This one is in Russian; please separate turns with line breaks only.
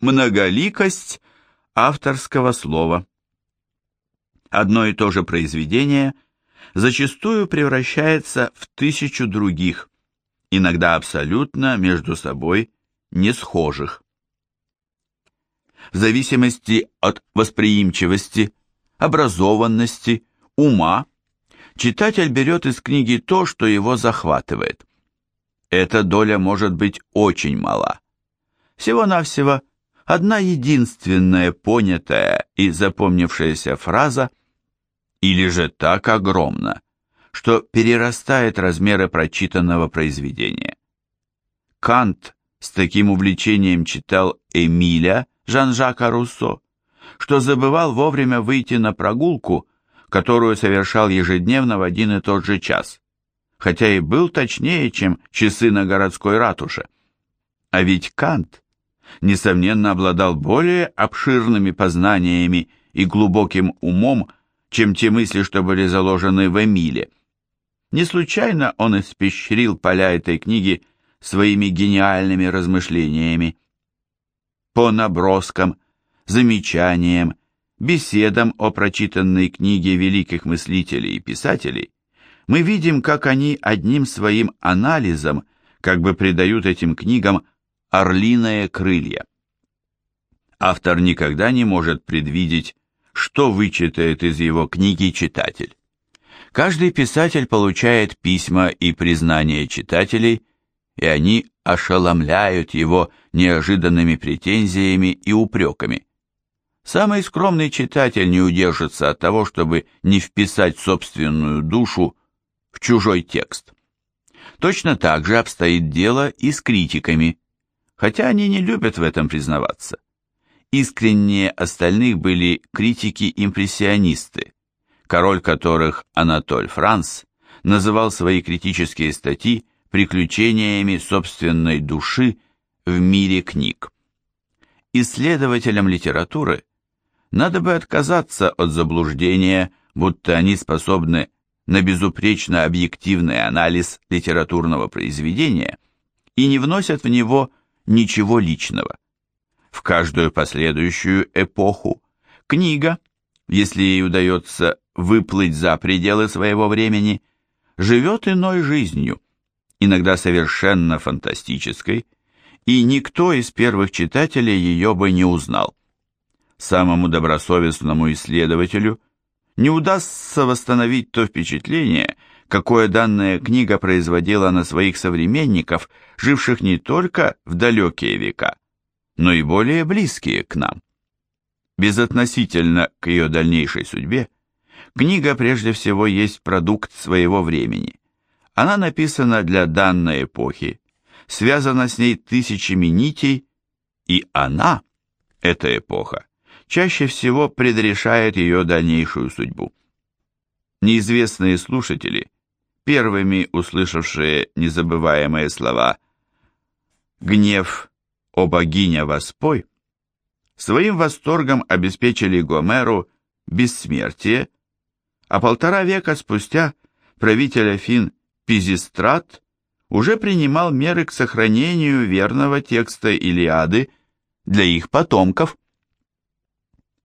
многоликость авторского слова. Одно и то же произведение зачастую превращается в тысячу других, иногда абсолютно между собой не схожих. В зависимости от восприимчивости, образованности, ума, читатель берет из книги то, что его захватывает. Эта доля может быть очень мала. Всего-навсего одна единственная понятая и запомнившаяся фраза, или же так огромна, что перерастает размеры прочитанного произведения. Кант с таким увлечением читал Эмиля Жан-Жака Руссо, что забывал вовремя выйти на прогулку, которую совершал ежедневно в один и тот же час, хотя и был точнее, чем часы на городской ратуше. А ведь Кант, несомненно, обладал более обширными познаниями и глубоким умом, чем те мысли, что были заложены в Эмиле. Не случайно он испещрил поля этой книги своими гениальными размышлениями. По наброскам, замечаниям, беседам о прочитанной книге великих мыслителей и писателей мы видим, как они одним своим анализом как бы придают этим книгам орлиное крылья. Автор никогда не может предвидеть, что вычитает из его книги читатель. Каждый писатель получает письма и признания читателей, и они ошеломляют его неожиданными претензиями и упреками. Самый скромный читатель не удержится от того, чтобы не вписать собственную душу в чужой текст. Точно так же обстоит дело и с критиками, хотя они не любят в этом признаваться. Искренние остальных были критики-импрессионисты, король которых Анатоль Франс называл свои критические статьи приключениями собственной души в мире книг. Исследователям литературы надо бы отказаться от заблуждения, будто они способны на безупречно объективный анализ литературного произведения и не вносят в него ничего личного. В каждую последующую эпоху книга, если ей удается выплыть за пределы своего времени, живет иной жизнью, иногда совершенно фантастической, и никто из первых читателей ее бы не узнал. Самому добросовестному исследователю не удастся восстановить то впечатление, какое данная книга производила на своих современников, живших не только в далекие века, но и более близкие к нам. Безотносительно к ее дальнейшей судьбе, книга прежде всего есть продукт своего времени. Она написана для данной эпохи, связана с ней тысячами нитей, и она, эта эпоха, чаще всего предрешает ее дальнейшую судьбу. Неизвестные слушатели, первыми услышавшие незабываемые слова «Гнев, о богиня воспой», своим восторгом обеспечили Гомеру бессмертие, а полтора века спустя правитель Афин Пизистрат уже принимал меры к сохранению верного текста Илиады для их потомков –